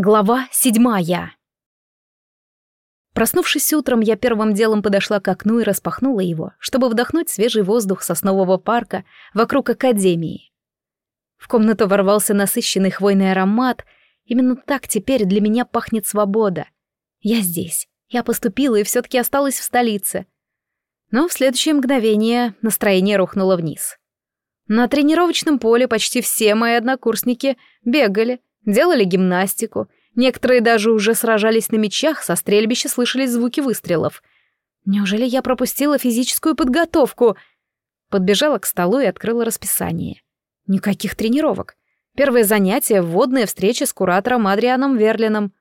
Глава седьмая. Проснувшись утром, я первым делом подошла к окну и распахнула его, чтобы вдохнуть свежий воздух соснового парка вокруг академии. В комнату ворвался насыщенный хвойный аромат. Именно так теперь для меня пахнет свобода. Я здесь. Я поступила и все-таки осталась в столице. Но в следующее мгновение настроение рухнуло вниз. На тренировочном поле почти все мои однокурсники бегали, делали гимнастику, некоторые даже уже сражались на мечах, со стрельбища слышались звуки выстрелов. Неужели я пропустила физическую подготовку? Подбежала к столу и открыла расписание. Никаких тренировок. Первое занятие — вводная встреча с куратором Адрианом Верлином.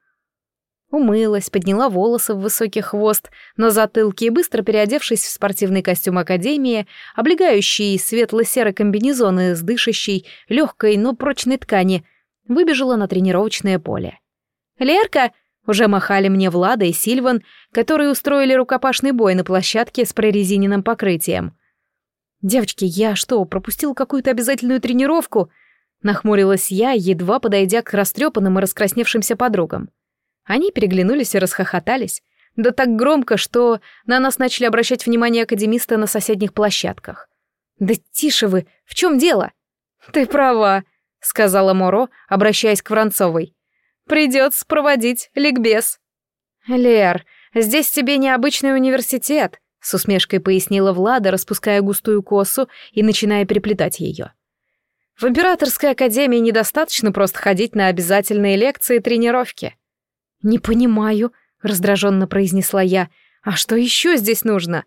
Умылась, подняла волосы в высокий хвост на затылке и, быстро переодевшись в спортивный костюм Академии, облегающий светло-серый комбинезон из дышащей, легкой, но прочной ткани — выбежала на тренировочное поле. «Лерка!» — уже махали мне Влада и Сильван, которые устроили рукопашный бой на площадке с прорезиненным покрытием. «Девочки, я что, пропустил какую-то обязательную тренировку?» Нахмурилась я, едва подойдя к растрепанным и раскрасневшимся подругам. Они переглянулись и расхохотались, да так громко, что на нас начали обращать внимание академисты на соседних площадках. «Да тише вы, в чем дело?» «Ты права», — сказала Моро, обращаясь к Воронцовой. «Придется проводить ликбез». «Лер, здесь тебе необычный университет», — с усмешкой пояснила Влада, распуская густую косу и начиная переплетать ее. «В Императорской академии недостаточно просто ходить на обязательные лекции и тренировки». «Не понимаю», — раздраженно произнесла я. «А что еще здесь нужно?»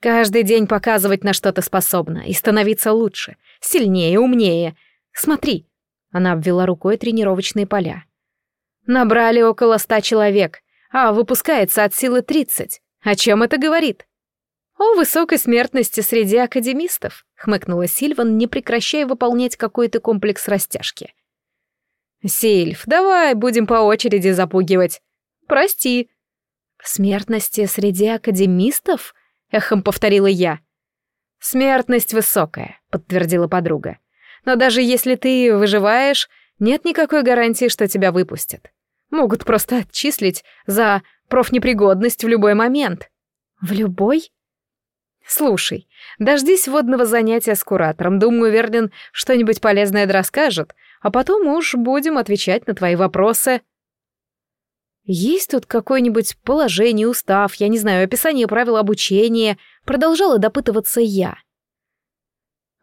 «Каждый день показывать, на что ты способна, и становиться лучше, сильнее, умнее», Смотри!» Она обвела рукой тренировочные поля. «Набрали около ста человек, а выпускается от силы тридцать. О чем это говорит?» «О высокой смертности среди академистов», — хмыкнула Сильван, не прекращая выполнять какой-то комплекс растяжки. «Сильв, давай будем по очереди запугивать. Прости». «Смертности среди академистов?» — эхом повторила я. «Смертность высокая», — подтвердила подруга. Но даже если ты выживаешь, нет никакой гарантии, что тебя выпустят. Могут просто отчислить за профнепригодность в любой момент. В любой? Слушай, дождись водного занятия с куратором. Думаю, Верлин что-нибудь полезное расскажет, а потом уж будем отвечать на твои вопросы. Есть тут какое-нибудь положение, устав, я не знаю, описание правил обучения, продолжала допытываться я.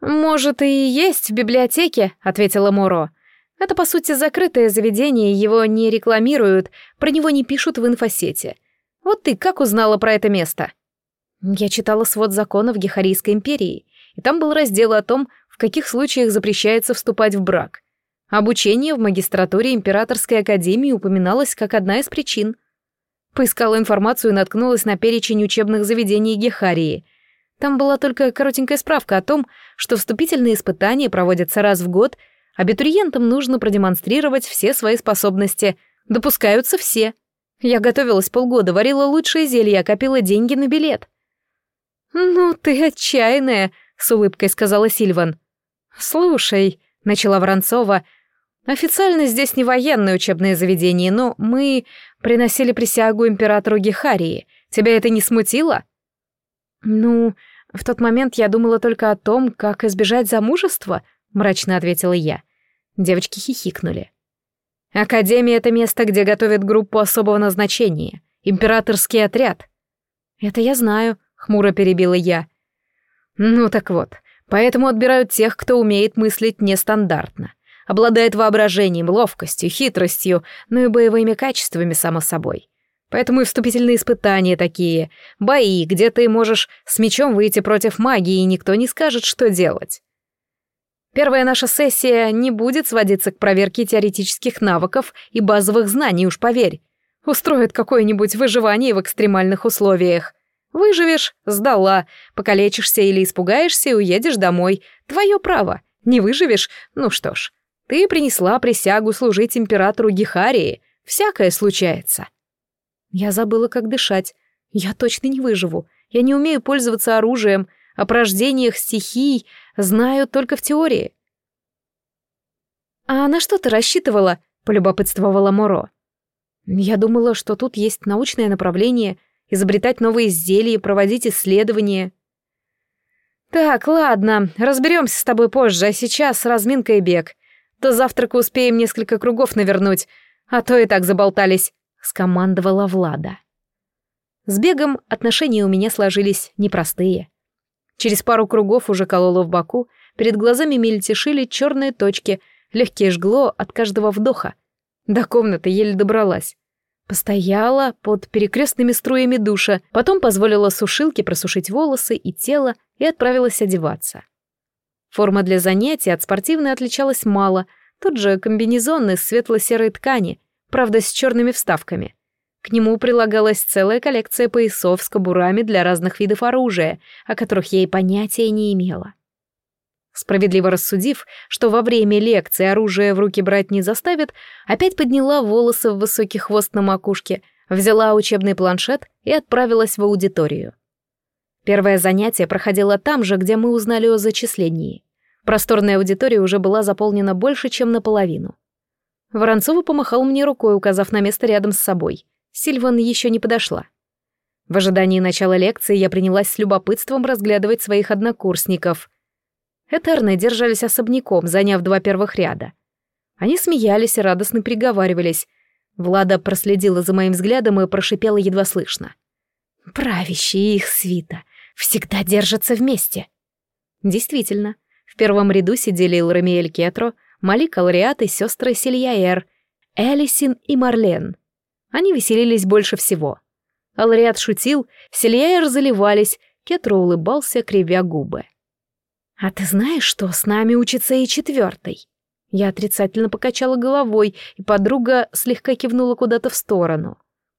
«Может, и есть в библиотеке», — ответила Моро. «Это, по сути, закрытое заведение, его не рекламируют, про него не пишут в инфосете. Вот ты как узнала про это место?» Я читала свод законов Гехарийской империи, и там был раздел о том, в каких случаях запрещается вступать в брак. Обучение в магистратуре Императорской академии упоминалось как одна из причин. Поискала информацию и наткнулась на перечень учебных заведений Гехарии — там была только коротенькая справка о том, что вступительные испытания проводятся раз в год, абитуриентам нужно продемонстрировать все свои способности. Допускаются все. Я готовилась полгода, варила лучшие зелья, копила деньги на билет. «Ну ты отчаянная», — с улыбкой сказала Сильван. «Слушай», — начала Воронцова, — «официально здесь не военное учебное заведение, но мы приносили присягу императору Гехарии. Тебя это не смутило?» «Ну, в тот момент я думала только о том, как избежать замужества», — мрачно ответила я. Девочки хихикнули. «Академия — это место, где готовят группу особого назначения. Императорский отряд». «Это я знаю», — хмуро перебила я. «Ну так вот, поэтому отбирают тех, кто умеет мыслить нестандартно, обладает воображением, ловкостью, хитростью, ну и боевыми качествами, само собой. Поэтому и вступительные испытания такие. Бои, где ты можешь с мечом выйти против магии, и никто не скажет, что делать. Первая наша сессия не будет сводиться к проверке теоретических навыков и базовых знаний, уж поверь. Устроит какое-нибудь выживание в экстремальных условиях. Выживешь — сдала, покалечишься или испугаешься и уедешь домой. Твое право. Не выживешь — ну что ж. Ты принесла присягу служить императору Гехарии. Всякое случается. Я забыла, как дышать. Я точно не выживу. Я не умею пользоваться оружием. О порождениях стихий знаю только в теории. «А на что ты рассчитывала?» — полюбопытствовала Моро. «Я думала, что тут есть научное направление, изобретать новые изделия, проводить исследования». «Так, ладно, разберемся с тобой позже, а сейчас разминка и бег. До завтрака успеем несколько кругов навернуть, а то и так заболтались», — скомандовала Влада. С бегом отношения у меня сложились непростые. Через пару кругов уже кололо в боку, перед глазами мельтешили черные точки, легкие жгло от каждого вдоха. До комнаты еле добралась. Постояла под перекрестными струями душа, потом позволила сушилке просушить волосы и тело и отправилась одеваться. Форма для занятий от спортивной отличалась мало, тот же комбинезон из светло-серой ткани, правда с черными вставками. К нему прилагалась целая коллекция поясов с кобурами для разных видов оружия, о которых я и понятия не имела. Справедливо рассудив, что во время лекции оружие в руки брать не заставит, опять подняла волосы в высокий хвост на макушке, взяла учебный планшет и отправилась в аудиторию. Первое занятие проходило там же, где мы узнали о зачислении. Просторная аудитория уже была заполнена больше, чем наполовину. Воронцова помахал мне рукой, указав на место рядом с собой. Сильван еще не подошла. В ожидании начала лекции я принялась с любопытством разглядывать своих однокурсников — Этерны держались особняком, заняв два первых ряда. Они смеялись и радостно приговаривались. Влада проследила за моим взглядом и прошипела едва слышно. «Правящие их свита всегда держатся вместе». Действительно, в первом ряду сидели Ларамиэль Кетро, Малик Алриат и сестры Сильяэр, Элисин и Марлен. Они веселились больше всего. Алриат шутил, Сильяэр заливались, Кетро улыбался, кривя губы. «А ты знаешь, что с нами учится и четвертый?» Я отрицательно покачала головой, и подруга слегка кивнула куда-то в сторону.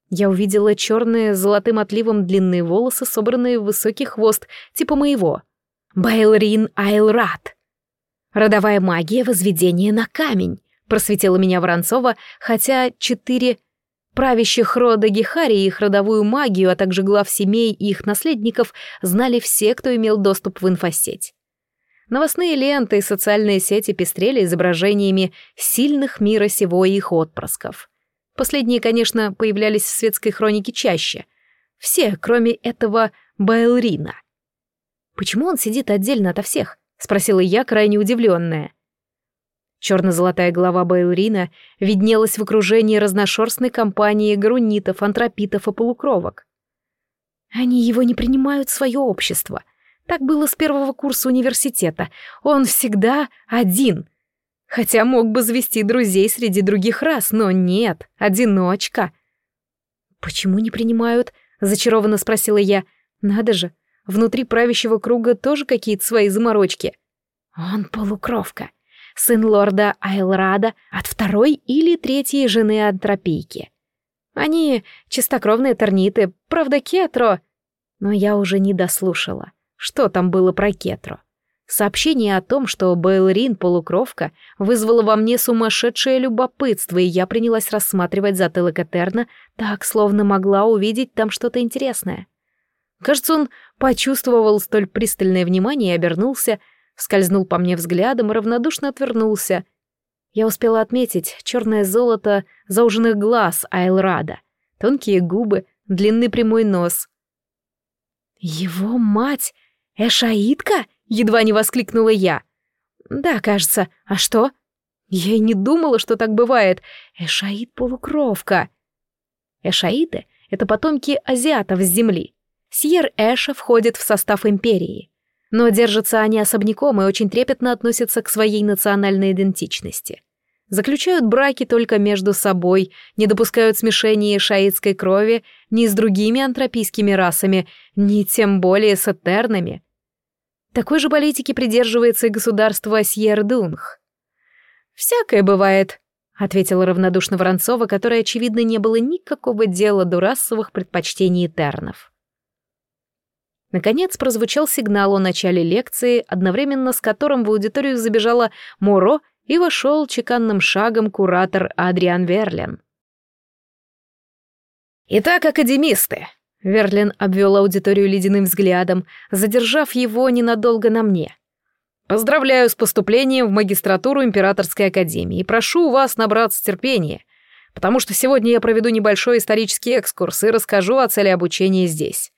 Я увидела черные с золотым отливом длинные волосы, собранные в высокий хвост, типа моего. Байлрин Айлрат. Родовая магия возведения на камень, просветила меня Воронцова, хотя четыре правящих рода Гехари и их родовую магию, а также глав семей и их наследников знали все, кто имел доступ в инфосеть. Новостные ленты и социальные сети пестрели изображениями сильных мира сего и их отпрысков. Последние, конечно, появлялись в светской хронике чаще. Все, кроме этого Байлрина. «Почему он сидит отдельно ото всех?» — спросила я, крайне удивленная. Черно-золотая голова Байлрина виднелась в окружении разношерстной компании грунитов, антропитов и полукровок. Они его не принимают в свое общество, так было с первого курса университета. Он всегда один. Хотя мог бы завести друзей среди других рас, но нет, одиночка. «Почему не принимают?» — зачарованно спросила я. «Надо же, внутри правящего круга тоже какие-то свои заморочки». «Он полукровка, сын лорда Айлрада от второй или третьей жены антропийки. Они чистокровные терниты, правда, кетро...» Но я уже не дослушала. Что там было про Кетро? Сообщение о том, что Бейлрин полукровка, вызвало во мне сумасшедшее любопытство, и я принялась рассматривать затылок Этерна так, словно могла увидеть там что-то интересное. Кажется, он почувствовал столь пристальное внимание и обернулся, скользнул по мне взглядом и равнодушно отвернулся. Я успела отметить черное золото зауженных глаз Айлрада, тонкие губы, длинный прямой нос. Его мать «Эшаитка?» — едва не воскликнула я. «Да, кажется. А что?» Я и не думала, что так бывает. Эшаит-полукровка. Эшаиты — это потомки азиатов с земли. Сьер-Эша входит в состав империи. Но держатся они особняком и очень трепетно относятся к своей национальной идентичности. Заключают браки только между собой, не допускают смешения шаитской крови ни с другими антропийскими расами, ни тем более с этернами. Такой же политики придерживается и государство Сьердунг. «Всякое бывает», — ответила равнодушно Воронцова, которой, очевидно, не было никакого дела до расовых предпочтений тернов. Наконец прозвучал сигнал о начале лекции, одновременно с которым в аудиторию забежала Моро и вошел чеканным шагом куратор Адриан Верлен. «Итак, академисты, Верлин обвел аудиторию ледяным взглядом, задержав его ненадолго на мне. Поздравляю с поступлением в магистратуру Императорской Академии и прошу вас набраться терпения, потому что сегодня я проведу небольшой исторический экскурс и расскажу о цели обучения здесь.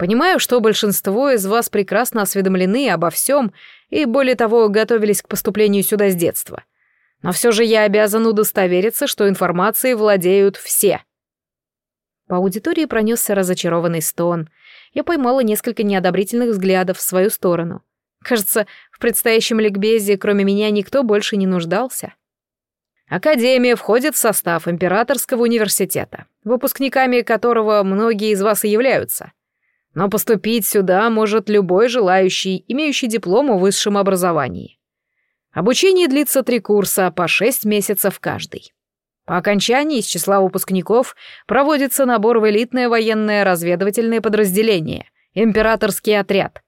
Понимаю, что большинство из вас прекрасно осведомлены обо всем и, более того, готовились к поступлению сюда с детства. Но все же я обязан удостовериться, что информацией владеют все. По аудитории пронесся разочарованный стон. Я поймала несколько неодобрительных взглядов в свою сторону. Кажется, в предстоящем ликбезе кроме меня никто больше не нуждался. Академия входит в состав Императорского университета, выпускниками которого многие из вас и являются. Но поступить сюда может любой желающий, имеющий диплом о высшем образовании. Обучение длится три курса по шесть месяцев каждый. По окончании из числа выпускников проводится набор в элитное военное разведывательное подразделение «Императорский отряд»,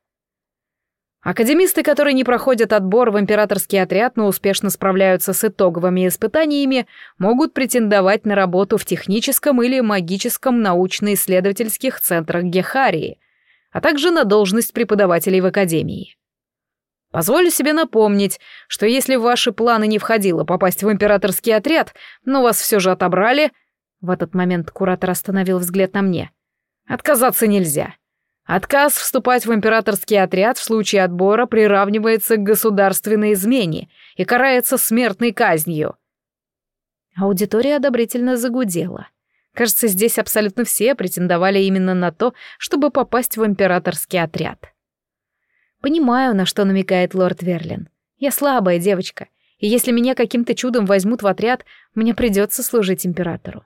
Академисты, которые не проходят отбор в императорский отряд, но успешно справляются с итоговыми испытаниями, могут претендовать на работу в техническом или магическом научно-исследовательских центрах Гехарии, а также на должность преподавателей в академии. Позволю себе напомнить, что если в ваши планы не входило попасть в императорский отряд, но вас все же отобрали... В этот момент куратор остановил взгляд на мне. Отказаться нельзя. Отказ вступать в императорский отряд в случае отбора приравнивается к государственной измене и карается смертной казнью. Аудитория одобрительно загудела. Кажется, здесь абсолютно все претендовали именно на то, чтобы попасть в императорский отряд. Понимаю, на что намекает лорд Верлин. Я слабая девочка, и если меня каким-то чудом возьмут в отряд, мне придется служить императору.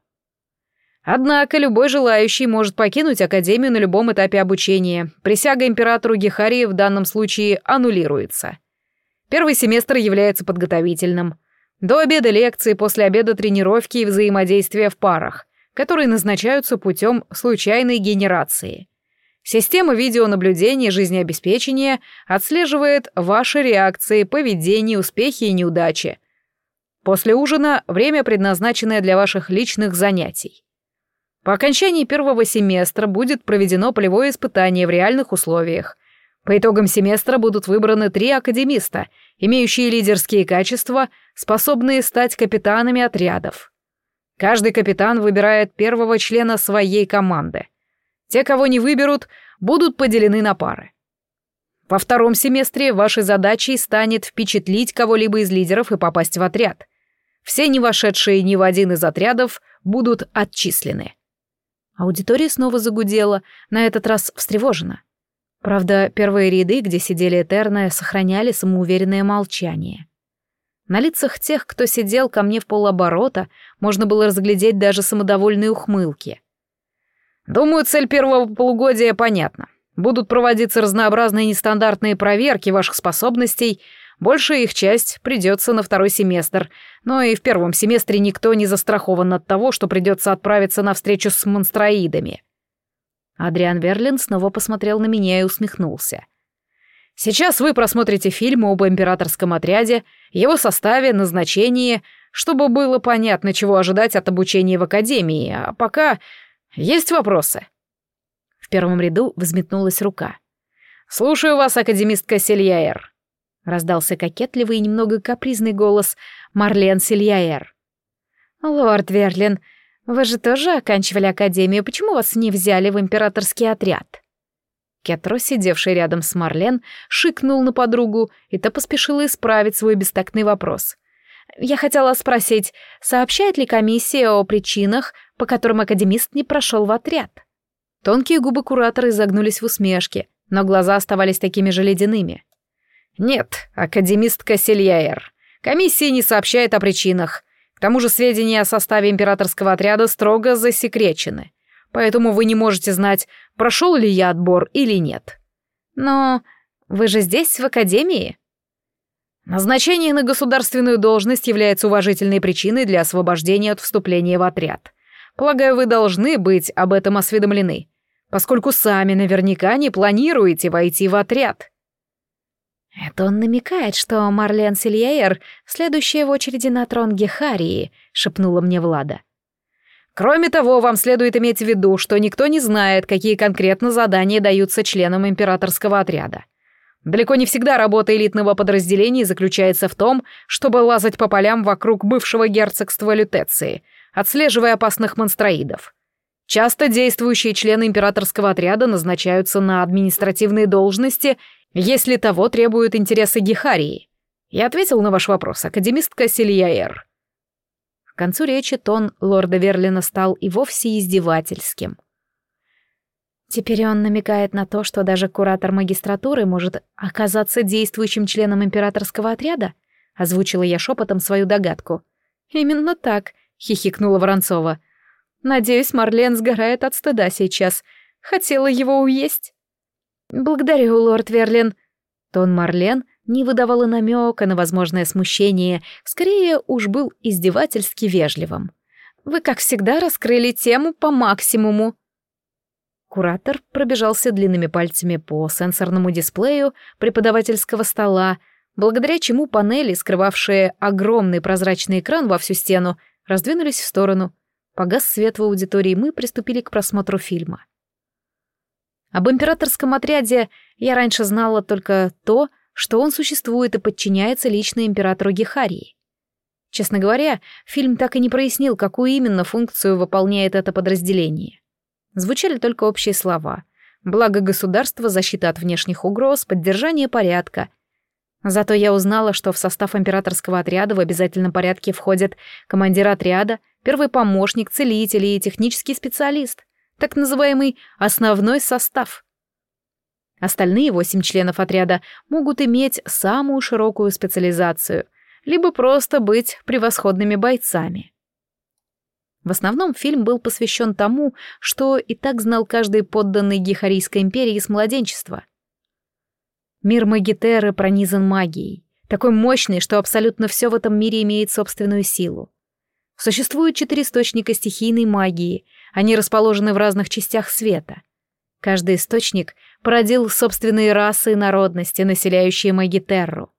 Однако любой желающий может покинуть Академию на любом этапе обучения. Присяга императору Гехарии в данном случае аннулируется. Первый семестр является подготовительным. До обеда лекции, после обеда тренировки и взаимодействия в парах, которые назначаются путем случайной генерации. Система видеонаблюдения жизнеобеспечения отслеживает ваши реакции, поведение, успехи и неудачи. После ужина время, предназначенное для ваших личных занятий. По окончании первого семестра будет проведено полевое испытание в реальных условиях. По итогам семестра будут выбраны три академиста, имеющие лидерские качества, способные стать капитанами отрядов. Каждый капитан выбирает первого члена своей команды. Те, кого не выберут, будут поделены на пары. Во втором семестре вашей задачей станет впечатлить кого-либо из лидеров и попасть в отряд. Все не вошедшие ни в один из отрядов будут отчислены. Аудитория снова загудела, на этот раз встревожена. Правда, первые ряды, где сидели Этерны, сохраняли самоуверенное молчание. На лицах тех, кто сидел ко мне в полоборота, можно было разглядеть даже самодовольные ухмылки. «Думаю, цель первого полугодия понятна. Будут проводиться разнообразные нестандартные проверки ваших способностей — Большая их часть придется на второй семестр, но и в первом семестре никто не застрахован от того, что придется отправиться на встречу с монстроидами. Адриан Верлин снова посмотрел на меня и усмехнулся. Сейчас вы просмотрите фильм об императорском отряде, его составе, назначении, чтобы было понятно, чего ожидать от обучения в академии, а пока есть вопросы. В первом ряду взметнулась рука. «Слушаю вас, академистка Сельяэр», раздался кокетливый и немного капризный голос Марлен Сильяер. «Лорд Верлин, вы же тоже оканчивали академию, почему вас не взяли в императорский отряд?» Кетро, сидевший рядом с Марлен, шикнул на подругу, и та поспешила исправить свой бестактный вопрос. «Я хотела спросить, сообщает ли комиссия о причинах, по которым академист не прошел в отряд?» Тонкие губы куратора изогнулись в усмешке, но глаза оставались такими же ледяными. «Нет, академистка Сельяер. Комиссия не сообщает о причинах. К тому же сведения о составе императорского отряда строго засекречены. Поэтому вы не можете знать, прошел ли я отбор или нет». «Но вы же здесь, в академии?» Назначение на государственную должность является уважительной причиной для освобождения от вступления в отряд. Полагаю, вы должны быть об этом осведомлены, поскольку сами наверняка не планируете войти в отряд. «Это он намекает, что Марлен Сильяер — следующая в очереди на трон Гехарии», — шепнула мне Влада. «Кроме того, вам следует иметь в виду, что никто не знает, какие конкретно задания даются членам императорского отряда. Далеко не всегда работа элитного подразделения заключается в том, чтобы лазать по полям вокруг бывшего герцогства Лютеции, отслеживая опасных монстроидов. Часто действующие члены императорского отряда назначаются на административные должности, если того требуют интересы Гехарии. Я ответил на ваш вопрос, академистка Сильяэр. К концу речи тон лорда Верлина стал и вовсе издевательским. Теперь он намекает на то, что даже куратор магистратуры может оказаться действующим членом императорского отряда? Озвучила я шепотом свою догадку. Именно так, хихикнула Воронцова. Надеюсь, Марлен сгорает от стыда сейчас. Хотела его уесть. Благодарю, лорд Верлин. Тон Марлен не выдавал и намека на возможное смущение, скорее уж был издевательски вежливым. Вы, как всегда, раскрыли тему по максимуму. Куратор пробежался длинными пальцами по сенсорному дисплею преподавательского стола, благодаря чему панели, скрывавшие огромный прозрачный экран во всю стену, раздвинулись в сторону. Погас свет в аудитории, мы приступили к просмотру фильма. Об императорском отряде я раньше знала только то, что он существует и подчиняется лично императору Гехарии. Честно говоря, фильм так и не прояснил, какую именно функцию выполняет это подразделение. Звучали только общие слова. Благо государства, защита от внешних угроз, поддержание порядка. Зато я узнала, что в состав императорского отряда в обязательном порядке входят командир отряда, первый помощник, целитель и технический специалист, так называемый основной состав. Остальные восемь членов отряда могут иметь самую широкую специализацию, либо просто быть превосходными бойцами. В основном фильм был посвящен тому, что и так знал каждый подданный Гихарийской империи с младенчества. Мир Магитеры пронизан магией, такой мощной, что абсолютно все в этом мире имеет собственную силу. Существует четыре источника стихийной магии, они расположены в разных частях света. Каждый источник породил собственные расы и народности, населяющие Магитерру.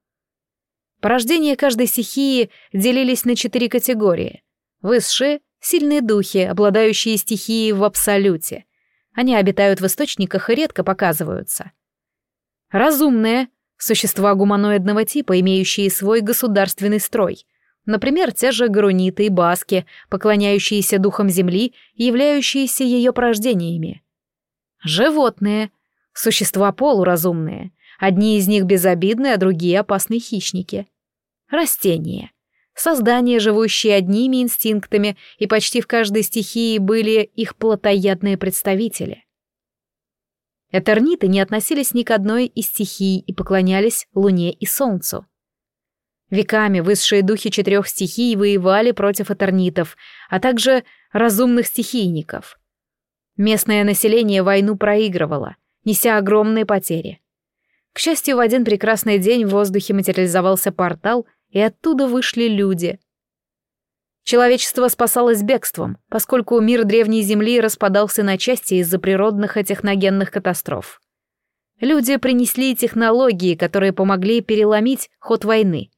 Порождения каждой стихии делились на четыре категории. Высшие, Сильные духи, обладающие стихией в абсолюте. Они обитают в источниках и редко показываются. Разумные — существа гуманоидного типа, имеющие свой государственный строй. Например, те же гаруниты и баски, поклоняющиеся духам земли и являющиеся ее порождениями. Животные — существа полуразумные. Одни из них безобидны, а другие — опасные хищники. Растения — Создания, живущие одними инстинктами, и почти в каждой стихии были их плотоядные представители. Этерниты не относились ни к одной из стихий и поклонялись Луне и Солнцу. Веками высшие духи четырех стихий воевали против этернитов, а также разумных стихийников. Местное население войну проигрывало, неся огромные потери. К счастью, в один прекрасный день в воздухе материализовался портал — и оттуда вышли люди. Человечество спасалось бегством, поскольку мир Древней Земли распадался на части из-за природных и техногенных катастроф. Люди принесли технологии, которые помогли переломить ход войны.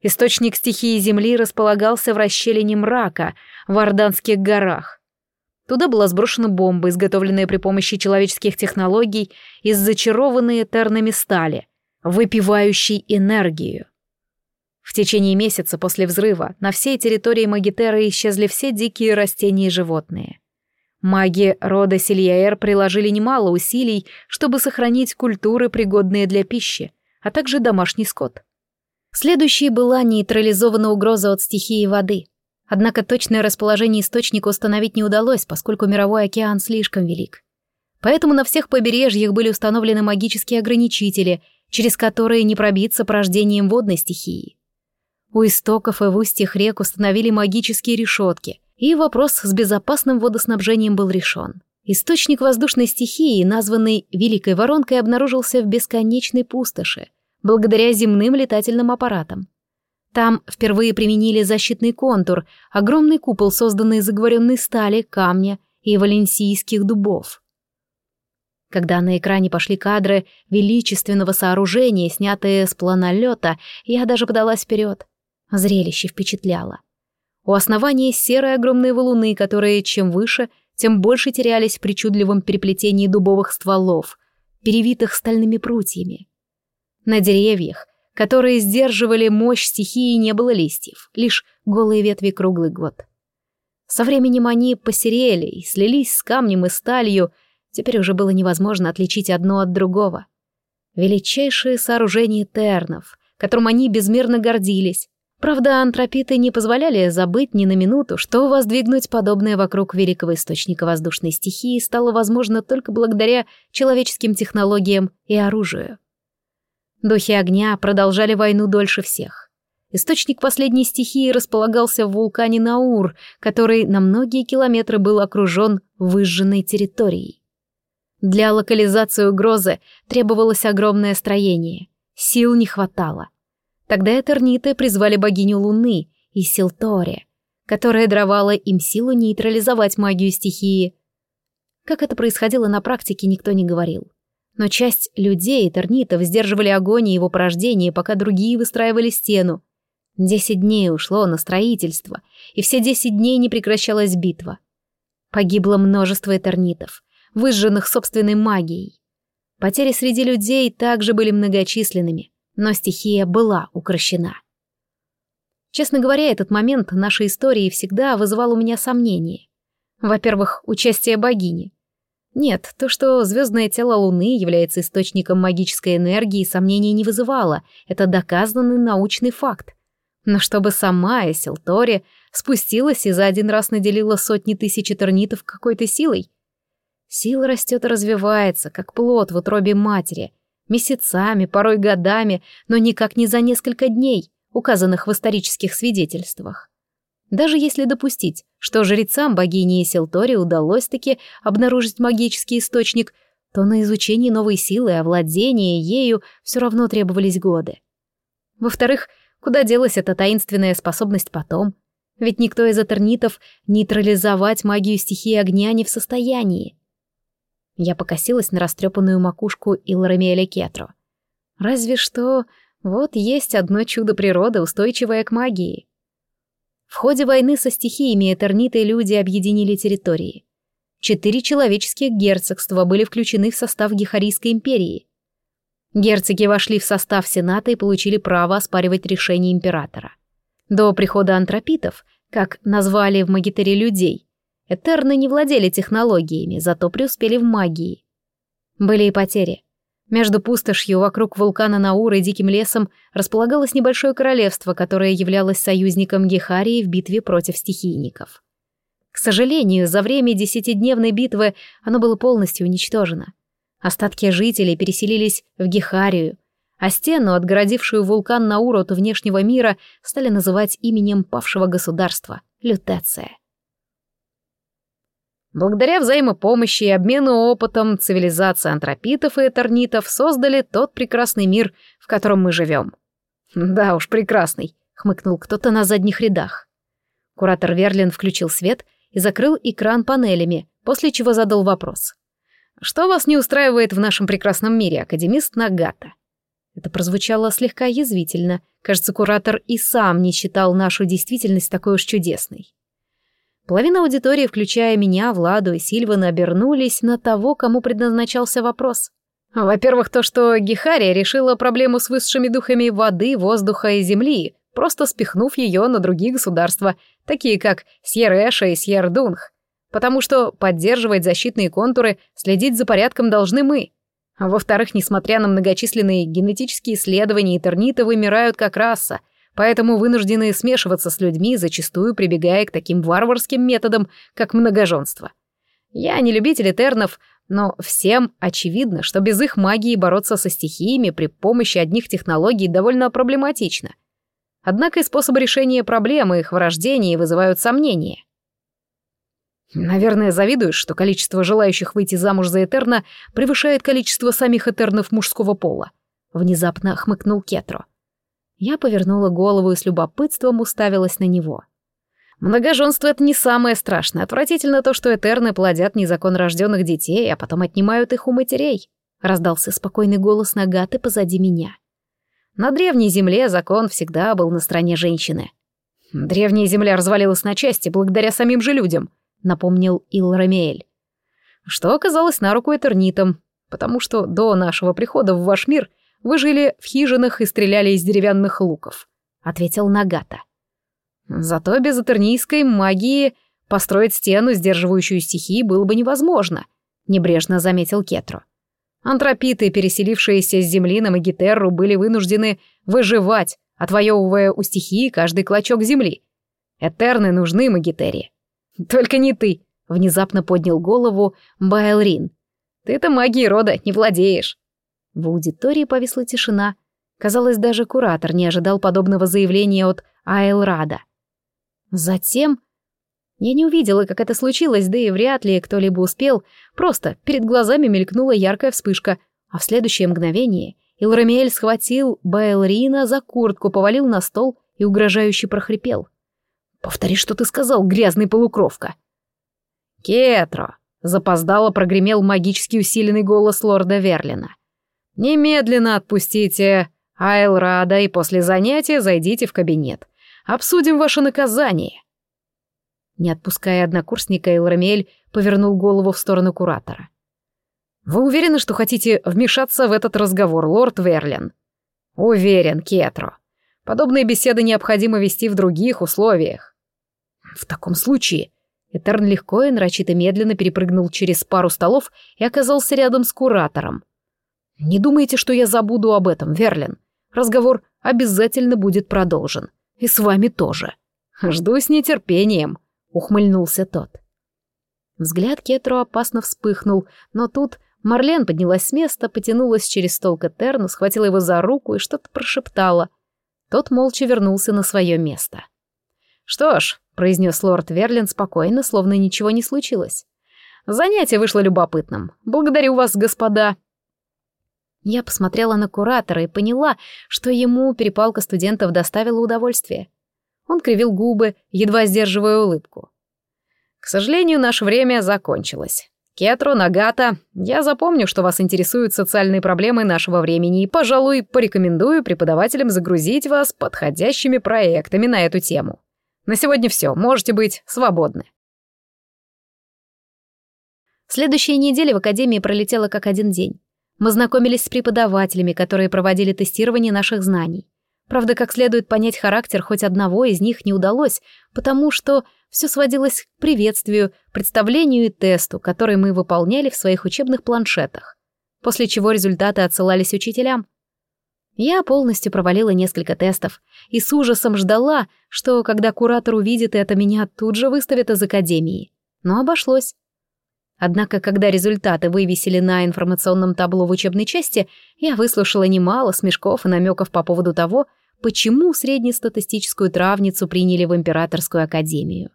Источник стихии Земли располагался в расщелине мрака в Орданских горах. Туда была сброшена бомба, изготовленная при помощи человеческих технологий из зачарованной этерными стали, выпивающей энергию. В течение месяца после взрыва на всей территории Магитеры исчезли все дикие растения и животные. Маги рода Сильяэр приложили немало усилий, чтобы сохранить культуры, пригодные для пищи, а также домашний скот. Следующей была нейтрализована угроза от стихии воды. Однако точное расположение источника установить не удалось, поскольку мировой океан слишком велик. Поэтому на всех побережьях были установлены магические ограничители, через которые не пробиться порождением водной стихии. У истоков и в устьях рек установили магические решетки, и вопрос с безопасным водоснабжением был решен. Источник воздушной стихии, названный Великой Воронкой, обнаружился в бесконечной пустоши, благодаря земным летательным аппаратам. Там впервые применили защитный контур, огромный купол, созданный из заговоренной стали, камня и валенсийских дубов. Когда на экране пошли кадры величественного сооружения, снятые с планолета, я даже подалась вперед. Зрелище впечатляло. У основания серые огромные валуны, которые чем выше, тем больше терялись в причудливом переплетении дубовых стволов, перевитых стальными прутьями. На деревьях, которые сдерживали мощь стихии, не было листьев, лишь голые ветви круглый год. Со временем они посерели и слились с камнем и сталью, теперь уже было невозможно отличить одно от другого. Величайшее сооружение тернов, которым они безмерно гордились. Правда, антропиты не позволяли забыть ни на минуту, что воздвигнуть подобное вокруг великого источника воздушной стихии стало возможно только благодаря человеческим технологиям и оружию. Духи огня продолжали войну дольше всех. Источник последней стихии располагался в вулкане Наур, который на многие километры был окружен выжженной территорией. Для локализации угрозы требовалось огромное строение. Сил не хватало. Тогда Этерниты призвали богиню Луны и Силтори, которая даровала им силу нейтрализовать магию стихии. Как это происходило на практике, никто не говорил. Но часть людей Этернитов сдерживали огонь и его порождение, пока другие выстраивали стену, Десять дней ушло на строительство, и все десять дней не прекращалась битва. Погибло множество этернитов, выжженных собственной магией. Потери среди людей также были многочисленными, но стихия была укращена. Честно говоря, этот момент нашей истории всегда вызывал у меня сомнения. Во-первых, участие богини. Нет, то, что звездное тело Луны является источником магической энергии, сомнений не вызывало. Это доказанный научный факт. Но чтобы сама Эсил Тори спустилась и за один раз наделила сотни тысяч этернитов какой-то силой. Сила растет и развивается, как плод в утробе матери, месяцами, порой годами, но никак не за несколько дней, указанных в исторических свидетельствах. Даже если допустить, что жрецам богини Эсилтори удалось-таки обнаружить магический источник, то на изучение новой силы и овладение ею все равно требовались годы. Во-вторых, Куда делась эта таинственная способность потом? Ведь никто из атернитов нейтрализовать магию стихии огня не в состоянии. Я покосилась на растрепанную макушку Илрамиэля Кетро. Разве что вот есть одно чудо природы, устойчивое к магии. В ходе войны со стихиями этерниты люди объединили территории. Четыре человеческих герцогства были включены в состав Гехарийской империи. Герцоги вошли в состав Сената и получили право оспаривать решение императора. До прихода антропитов, как назвали в Магитере людей, Этерны не владели технологиями, зато преуспели в магии. Были и потери. Между пустошью вокруг вулкана Наура и диким лесом располагалось небольшое королевство, которое являлось союзником Гехарии в битве против стихийников. К сожалению, за время десятидневной битвы оно было полностью уничтожено. Остатки жителей переселились в Гехарию, а стену, отгородившую вулкан Наура от внешнего мира, стали называть именем павшего государства — Лютеция. Благодаря взаимопомощи и обмену опытом цивилизации антропитов и этернитов создали тот прекрасный мир, в котором мы живем. «Да уж, прекрасный», — хмыкнул кто-то на задних рядах. Куратор Верлин включил свет и закрыл экран панелями, после чего задал вопрос. «Что вас не устраивает в нашем прекрасном мире, академист Нагата?» Это прозвучало слегка язвительно. Кажется, куратор и сам не считал нашу действительность такой уж чудесной. Половина аудитории, включая меня, Владу и Сильвана, обернулись на того, кому предназначался вопрос. Во-первых, то, что Гехария решила проблему с высшими духами воды, воздуха и земли, просто спихнув ее на другие государства, такие как Сьер-Эша и Сьер-Дунх потому что поддерживать защитные контуры, следить за порядком должны мы. А во-вторых, несмотря на многочисленные генетические исследования, терниты вымирают как раса, поэтому вынуждены смешиваться с людьми, зачастую прибегая к таким варварским методам, как многоженство. Я не любитель этернов, но всем очевидно, что без их магии бороться со стихиями при помощи одних технологий довольно проблематично. Однако и способы решения проблемы их вырождения вызывают сомнения. Наверное, завидуешь, что количество желающих выйти замуж за Этерна превышает количество самих Этернов мужского пола. Внезапно хмыкнул Кетро. Я повернула голову и с любопытством уставилась на него. Многоженство — это не самое страшное. Отвратительно то, что Этерны плодят незаконно рожденных детей, а потом отнимают их у матерей. Раздался спокойный голос Нагаты позади меня. На древней земле закон всегда был на стороне женщины. Древняя земля развалилась на части благодаря самим же людям —— напомнил Илрамиэль. Что оказалось на руку Этернитам, потому что до нашего прихода в ваш мир вы жили в хижинах и стреляли из деревянных луков», — ответил Нагата. «Зато без атернийской магии построить стену, сдерживающую стихии, было бы невозможно», — небрежно заметил Кетро. Антропиты, переселившиеся с земли на Магитерру, были вынуждены выживать, отвоевывая у стихии каждый клочок земли. Этерны нужны Магитере. «Только не ты», — внезапно поднял голову Байлрин. «Ты-то магией рода не владеешь». В аудитории повисла тишина. Казалось, даже куратор не ожидал подобного заявления от Айлрада. Затем... Я не увидела, как это случилось, да и вряд ли кто-либо успел. Просто перед глазами мелькнула яркая вспышка, а в следующее мгновение Илрамиэль схватил Байлрина за куртку, повалил на стол и угрожающе прохрипел. «Повтори, что ты сказал, грязный полукровка!» «Кетро!» — запоздало прогремел магически усиленный голос лорда Верлина. Немедленно отпустите Айлрада и после занятия зайдите в кабинет. Обсудим ваше наказание. Не отпуская однокурсника, Элрамель повернул голову в сторону куратора. «Вы уверены, что хотите вмешаться в этот разговор, лорд Верлин?» «Уверен, Кетро. Подобные беседы необходимо вести в других условиях». «В таком случае...» Этерн легко и нарочито медленно перепрыгнул через пару столов и оказался рядом с куратором. Не думайте, что я забуду об этом, Верлин. Разговор обязательно будет продолжен. И с вами тоже. Жду с нетерпением, ухмыльнулся тот. Взгляд Кетро опасно вспыхнул, но тут Марлен поднялась с места, потянулась через стол к Этерну, схватила его за руку и что-то прошептала. Тот молча вернулся на свое место. «Что ж», — произнес лорд Верлин спокойно, словно ничего не случилось. «Занятие вышло любопытным. Благодарю вас, господа». Я посмотрела на куратора и поняла, что ему перепалка студентов доставила удовольствие. Он кривил губы, едва сдерживая улыбку. «К сожалению, наше время закончилось. Кетру, Нагата, я запомню, что вас интересуют социальные проблемы нашего времени и, пожалуй, порекомендую преподавателям загрузить вас подходящими проектами на эту тему. На сегодня все, можете быть свободны». Следующая неделя в Академии пролетела как один день. Мы знакомились с преподавателями, которые проводили тестирование наших знаний. Правда, как следует понять характер хоть одного из них не удалось, потому что все сводилось к приветствию, представлению и тесту, который мы выполняли в своих учебных планшетах, после чего результаты отсылались учителям. Я полностью провалила несколько тестов и с ужасом ждала, что когда куратор увидит это, меня тут же выставят из академии. Но обошлось. Однако, когда результаты вывесили на информационном табло в учебной части, я выслушала немало смешков и намеков по поводу того, почему среднестатистическую травницу приняли в Императорскую академию.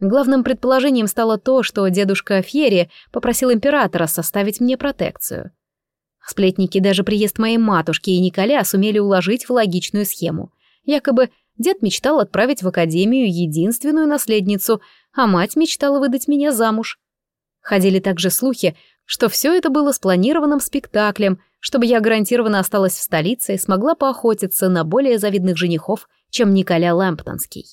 Главным предположением стало то, что дедушка Фьери попросил императора составить мне протекцию. Сплетники даже приезд моей матушки и Николя сумели уложить в логичную схему. Якобы дед мечтал отправить в академию единственную наследницу, а мать мечтала выдать меня замуж. Ходили также слухи, что все это было спланированным спектаклем, чтобы я гарантированно осталась в столице и смогла поохотиться на более завидных женихов, чем Николя Лэмптонский.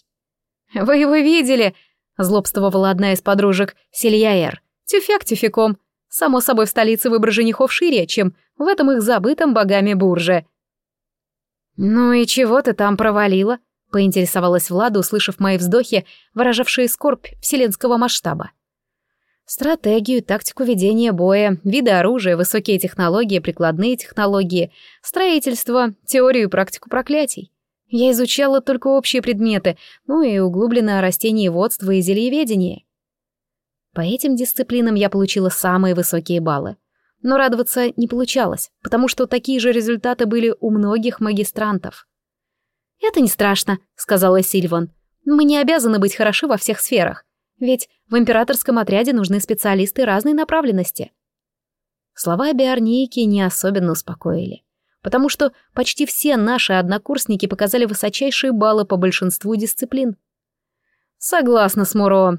«Вы его видели?» — злобствовала одна из подружек, Сильяэр. «Тюфяк тюфяком. Само собой, в столице выбор женихов шире, чем в этом их забытом богами бурже». «Ну и чего ты там провалила?» — поинтересовалась Влада, услышав мои вздохи, выражавшие скорбь вселенского масштаба. Стратегию, тактику ведения боя, виды оружия, высокие технологии, прикладные технологии, строительство, теорию и практику проклятий. Я изучала только общие предметы, ну и углубленное растениеводство и зельеведение. По этим дисциплинам я получила самые высокие баллы. Но радоваться не получалось, потому что такие же результаты были у многих магистрантов. «Это не страшно», — сказала Сильван. «Мы не обязаны быть хороши во всех сферах. Ведь в императорском отряде нужны специалисты разной направленности. Слова Биарнейки не особенно успокоили, потому что почти все наши однокурсники показали высочайшие баллы по большинству дисциплин. Согласна с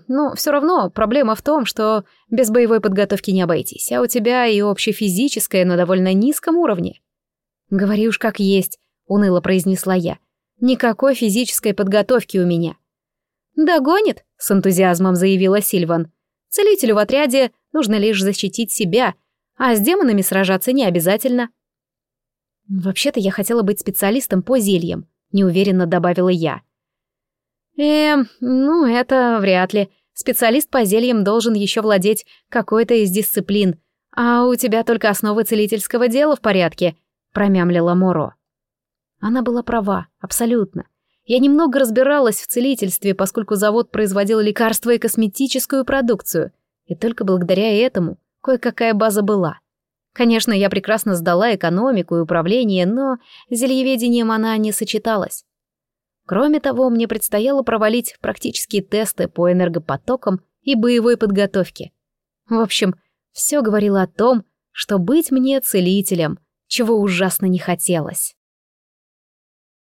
но все равно проблема в том, что без боевой подготовки не обойтись, а у тебя и общефизическое на довольно низком уровне. Говори уж как есть, уныло произнесла я. Никакой физической подготовки у меня. «Догонит», — с энтузиазмом заявила Сильван. «Целителю в отряде нужно лишь защитить себя, а с демонами сражаться не обязательно». Вообще-то я хотела быть специалистом по зельям, неуверенно добавила я. Эм, ну это вряд ли. Специалист по зельям должен еще владеть какой-то из дисциплин, а у тебя только основы целительского дела в порядке, промямлила Моро. Она была права, абсолютно. Я немного разбиралась в целительстве, поскольку завод производил лекарства и косметическую продукцию, и только благодаря этому кое-какая база была. Конечно, я прекрасно сдала экономику и управление, но зельеведением она не сочеталась. Кроме того, мне предстояло провалить практические тесты по энергопотокам и боевой подготовке. В общем, все говорило о том, что быть мне целителем, чего ужасно не хотелось.